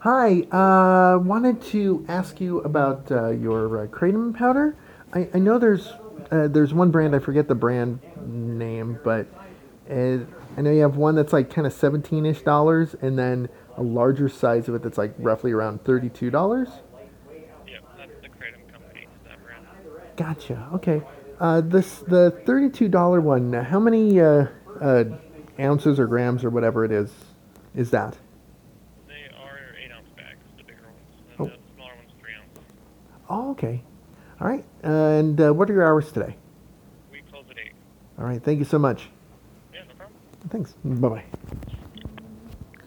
Hi, uh, wanted to ask you about uh, your uh, kratom powder. I, I know there's uh, there's one brand I forget the brand name, but it, I know you have one that's like kind of seventeen ish dollars, and then a larger size of it that's like roughly around thirty two dollars. Yep, that's the kratom company that ran. Gotcha. Okay. Uh, this the thirty two dollar one. How many uh, uh, ounces or grams or whatever it is is that? They are 8 ounce bags, the bigger ones, and Oh. the smaller ones 3 ounce. Oh, okay. All right. and uh, what are your hours today? We close at 8. All right. Thank you so much. Yeah, no problem. Thanks. Bye bye.